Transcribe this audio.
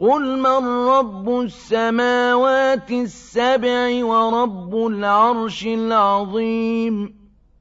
قُلْ مَن رَّبُّ السَّمَاوَاتِ السَّبْعِ وَرَبُّ الْعَرْشِ الْعَظِيمِ